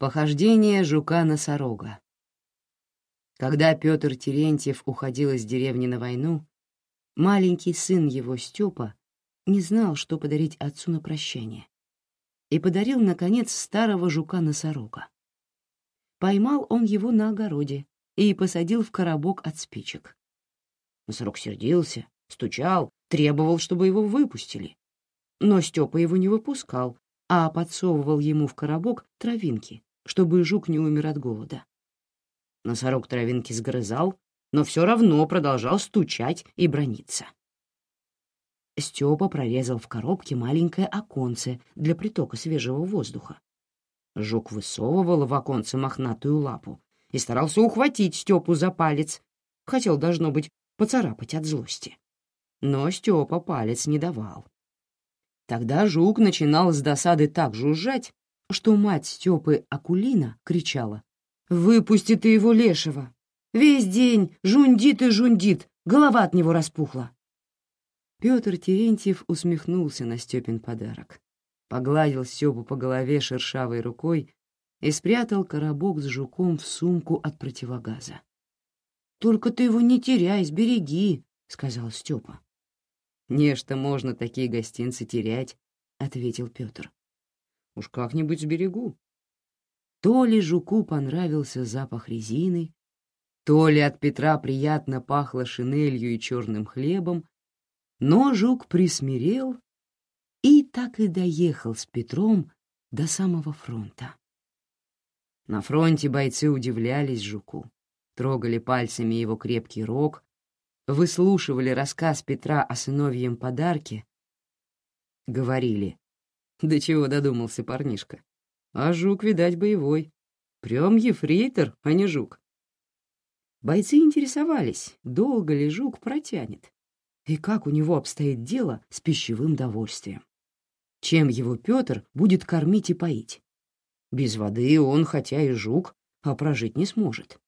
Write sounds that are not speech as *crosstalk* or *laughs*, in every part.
Похождение жука-носорога. Когда Петр Терентьев уходил из деревни на войну, маленький сын его, Степа, не знал, что подарить отцу на прощание, и подарил, наконец, старого жука-носорога. Поймал он его на огороде и посадил в коробок от спичек. Носорог сердился, стучал, требовал, чтобы его выпустили. Но Степа его не выпускал, а подсовывал ему в коробок травинки, чтобы жук не умер от голода. Носорог травинки сгрызал, но все равно продолжал стучать и брониться. Степа прорезал в коробке маленькое оконце для притока свежего воздуха. Жук высовывал в оконце мохнатую лапу и старался ухватить Степу за палец. Хотел, должно быть, поцарапать от злости. Но Степа палец не давал. Тогда жук начинал с досады так жужжать, что мать Степы Акулина кричала «Выпусти ты его лешего! Весь день жундит и жундит, голова от него распухла!» Петр Терентьев усмехнулся на Степин подарок, погладил Степу по голове шершавой рукой и спрятал коробок с жуком в сумку от противогаза. «Только ты его не теряй, сбереги», — сказал Степа. «Нечто можно такие гостинцы терять», — ответил Петр. Уж как-нибудь сберегу. То ли жуку понравился запах резины, то ли от Петра приятно пахло шинелью и черным хлебом, но жук присмирел и так и доехал с Петром до самого фронта. На фронте бойцы удивлялись жуку, трогали пальцами его крепкий рог, выслушивали рассказ Петра о сыновьем подарке, говорили *laughs* до чего додумался парнишка. А жук, видать, боевой. Прям ефрейтор, а не жук. Бойцы интересовались, долго ли жук протянет, и как у него обстоит дело с пищевым довольствием. Чем его Петр будет кормить и поить? Без воды он, хотя и жук, а прожить не сможет.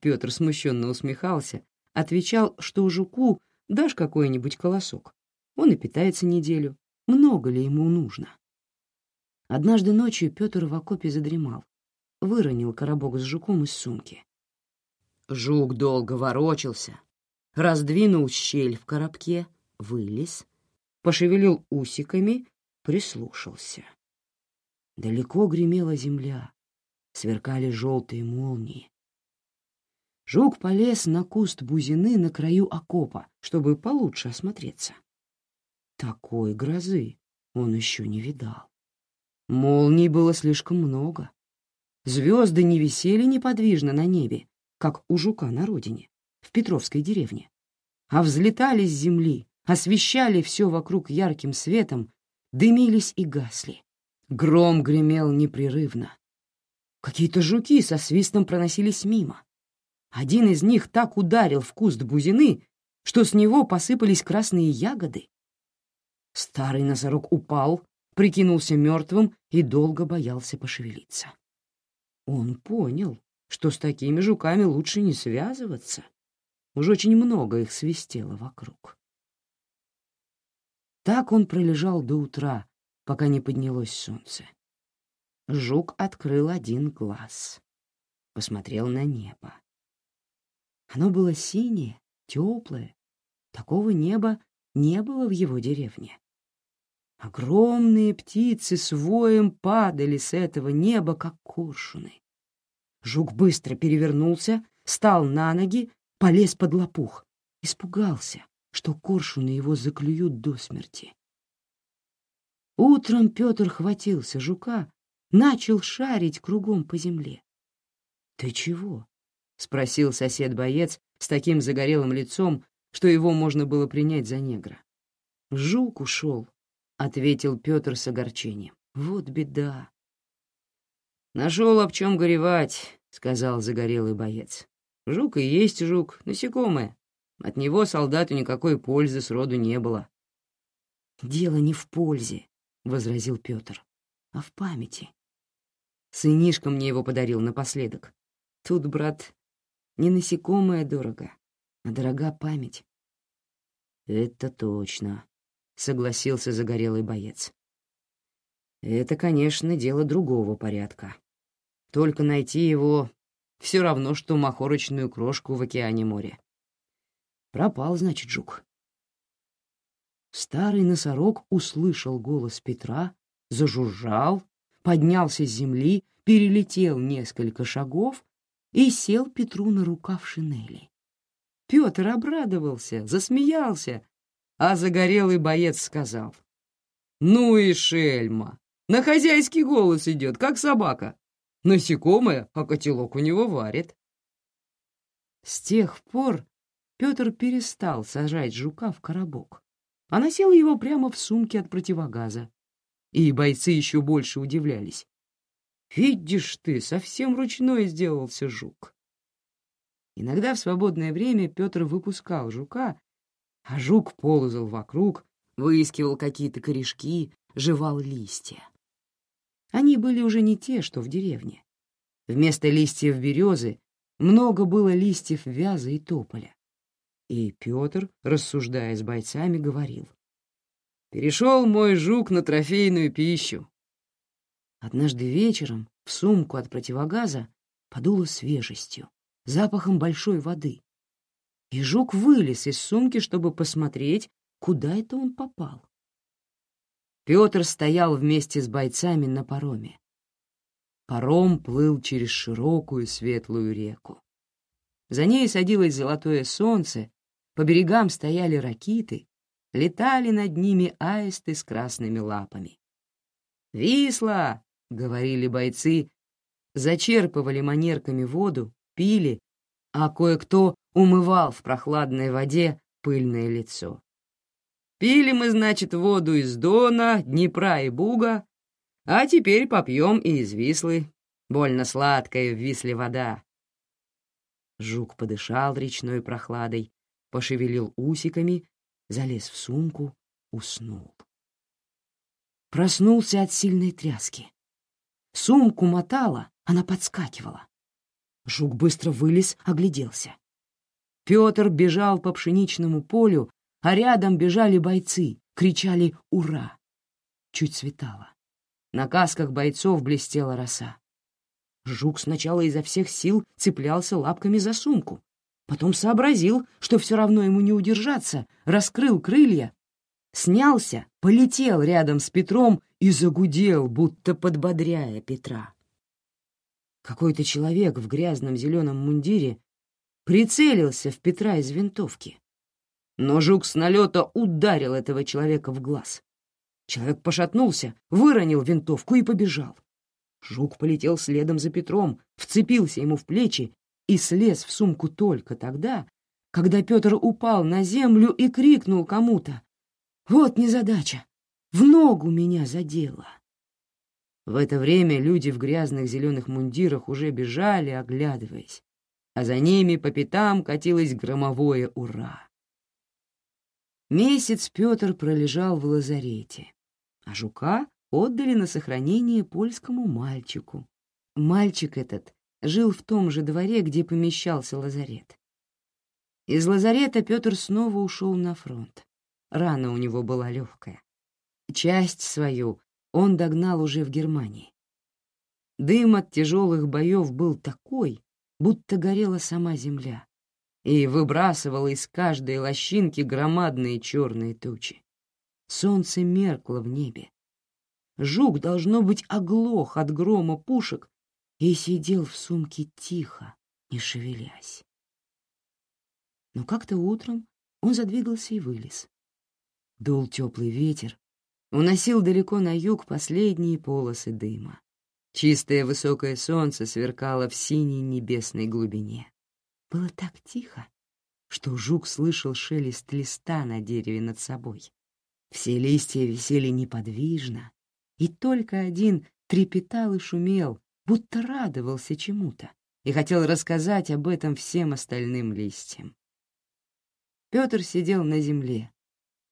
Петр смущенно усмехался, отвечал, что жуку дашь какой-нибудь колосок. Он и питается неделю, много ли ему нужно. Однажды ночью Петр в окопе задремал, выронил коробок с жуком из сумки. Жук долго ворочался, раздвинул щель в коробке, вылез, пошевелил усиками, прислушался. Далеко гремела земля, сверкали желтые молнии. Жук полез на куст бузины на краю окопа, чтобы получше осмотреться. Такой грозы он еще не видал. Молний было слишком много. Звезды не висели неподвижно на небе, как у жука на родине, в Петровской деревне, а взлетали с земли, освещали все вокруг ярким светом, дымились и гасли. Гром гремел непрерывно. Какие-то жуки со свистом проносились мимо. Один из них так ударил в куст бузины, что с него посыпались красные ягоды. Старый носорог упал, прикинулся мертвым и долго боялся пошевелиться. Он понял, что с такими жуками лучше не связываться. Уж очень много их свистело вокруг. Так он пролежал до утра, пока не поднялось солнце. Жук открыл один глаз, посмотрел на небо. Оно было синее, теплое. Такого неба не было в его деревне. Огромные птицы с воем падали с этого неба, как коршуны. Жук быстро перевернулся, встал на ноги, полез под лопух. Испугался, что коршуны его заклюют до смерти. Утром Петр хватился жука, начал шарить кругом по земле. — Ты чего? — спросил сосед-боец с таким загорелым лицом, что его можно было принять за негра. Жук ушел, ответил Петр с огорчением. Вот беда. Нашел об чем горевать, сказал загорелый боец. Жук и есть жук, насекомое. От него солдату никакой пользы сроду не было. Дело не в пользе, возразил Петр, а в памяти. Сынишка мне его подарил напоследок. Тут, брат, не насекомое дорого, а дорога память. Это точно, согласился загорелый боец. Это, конечно, дело другого порядка. Только найти его все равно, что махорочную крошку в океане море. Пропал, значит, жук. Старый носорог услышал голос Петра, зажужжал, поднялся с земли, перелетел несколько шагов и сел Петру на рукав шинели. Петр обрадовался, засмеялся, а загорелый боец сказал. «Ну и шельма! На хозяйский голос идет, как собака. Насекомое, а котелок у него варит». С тех пор Петр перестал сажать жука в коробок, а носил его прямо в сумке от противогаза. И бойцы еще больше удивлялись. «Видишь ты, совсем ручной сделался жук». Иногда в свободное время Петр выпускал жука, а жук ползал вокруг, выискивал какие-то корешки, жевал листья. Они были уже не те, что в деревне. Вместо листьев березы много было листьев вяза и тополя. И Петр, рассуждая с бойцами, говорил. «Перешел мой жук на трофейную пищу». Однажды вечером в сумку от противогаза подуло свежестью, запахом большой воды. И жук вылез из сумки, чтобы посмотреть, куда это он попал. Петр стоял вместе с бойцами на пароме. Паром плыл через широкую светлую реку. За ней садилось золотое солнце, по берегам стояли ракиты, летали над ними аисты с красными лапами. «Висла!» — говорили бойцы, зачерпывали манерками воду, пили, а кое-кто умывал в прохладной воде пыльное лицо. Пили мы, значит, воду из Дона, Днепра и Буга, а теперь попьем и из Вислы. Больно сладкая в Висле вода. Жук подышал речной прохладой, пошевелил усиками, залез в сумку, уснул. Проснулся от сильной тряски. Сумку мотала, она подскакивала. Жук быстро вылез, огляделся. Петр бежал по пшеничному полю, а рядом бежали бойцы, кричали «Ура!». Чуть светало. На касках бойцов блестела роса. Жук сначала изо всех сил цеплялся лапками за сумку, Потом сообразил, что все равно ему не удержаться, раскрыл крылья, снялся, полетел рядом с Петром и загудел, будто подбодряя Петра. Какой-то человек в грязном зеленом мундире прицелился в Петра из винтовки. Но жук с налета ударил этого человека в глаз. Человек пошатнулся, выронил винтовку и побежал. Жук полетел следом за Петром, вцепился ему в плечи и слез в сумку только тогда, когда Петр упал на землю и крикнул кому-то. «Вот незадача! В ногу меня задело!» В это время люди в грязных зеленых мундирах уже бежали, оглядываясь, а за ними по пятам катилось громовое «Ура!». Месяц Петр пролежал в лазарете, а жука отдали на сохранение польскому мальчику. Мальчик этот жил в том же дворе, где помещался лазарет. Из лазарета Петр снова ушел на фронт. Рана у него была легкая. Часть свою он догнал уже в Германии. Дым от тяжелых боев был такой, будто горела сама земля, и выбрасывал из каждой лощинки громадные черные тучи. Солнце меркло в небе. Жук, должно быть, оглох от грома пушек и сидел в сумке тихо, не шевелясь. Но как-то утром он задвигался и вылез. Дул теплый ветер, уносил далеко на юг последние полосы дыма. Чистое высокое солнце сверкало в синей небесной глубине. Было так тихо, что жук слышал шелест листа на дереве над собой. Все листья висели неподвижно, и только один трепетал и шумел, будто радовался чему-то и хотел рассказать об этом всем остальным листьям. Петр сидел на земле,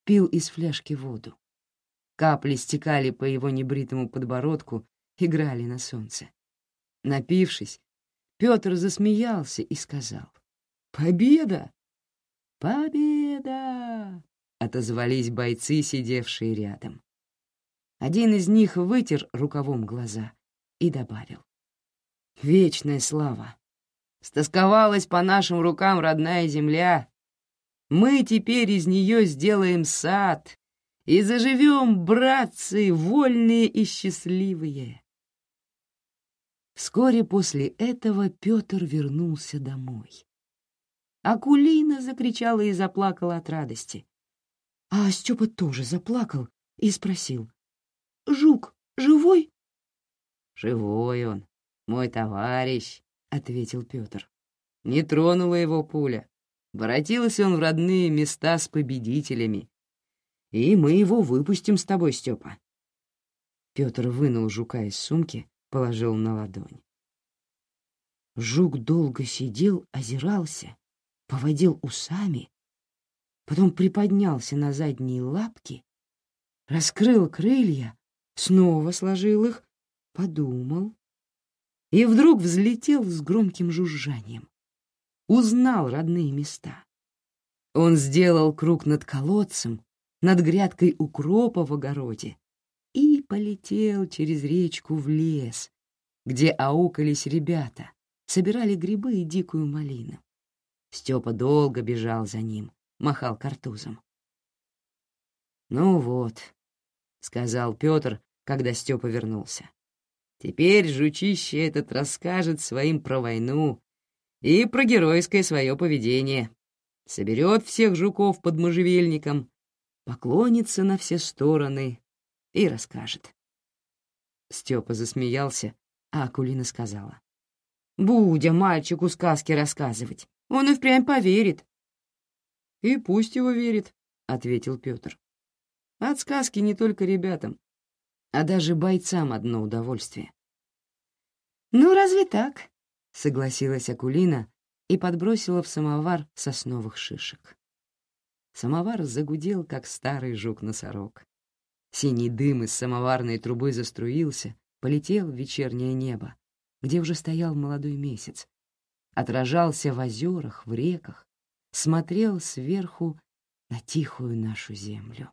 пил из фляжки воду. Капли стекали по его небритому подбородку, играли на солнце. Напившись, Петр засмеялся и сказал «Победа!» «Победа!» — отозвались бойцы, сидевшие рядом. Один из них вытер рукавом глаза и добавил вечная слава. Стосковалась по нашим рукам родная земля. Мы теперь из нее сделаем сад и заживем, братцы, вольные и счастливые. Вскоре после этого Петр вернулся домой. Акулина закричала и заплакала от радости. А Степа тоже заплакал и спросил. «Жук живой?» «Живой он, мой товарищ», — ответил Петр. «Не тронула его пуля. Воротился он в родные места с победителями. И мы его выпустим с тобой, Степа». Петр вынул жука из сумки, положил на ладонь. Жук долго сидел, озирался, поводил усами, потом приподнялся на задние лапки, раскрыл крылья, снова сложил их, подумал и вдруг взлетел с громким жужжанием. Узнал родные места. Он сделал круг над колодцем, над грядкой укропа в огороде и полетел через речку в лес, где аукались ребята, собирали грибы и дикую малину. Степа долго бежал за ним, махал картузом. «Ну вот», — сказал Петр, когда Степа вернулся. «Теперь жучище этот расскажет своим про войну и про геройское свое поведение. Соберет всех жуков под можжевельником, поклонится на все стороны и расскажет». Степа засмеялся, а Акулина сказала. «Будя мальчику сказки рассказывать, он и впрямь поверит». «И пусть его верит», — ответил Петр. «От сказки не только ребятам, а даже бойцам одно удовольствие». «Ну, разве так?» — согласилась Акулина и подбросила в самовар сосновых шишек. Самовар загудел, как старый жук-носорог. Синий дым из самоварной трубы заструился, полетел в вечернее небо, где уже стоял молодой месяц, отражался в озерах, в реках, смотрел сверху на тихую нашу землю.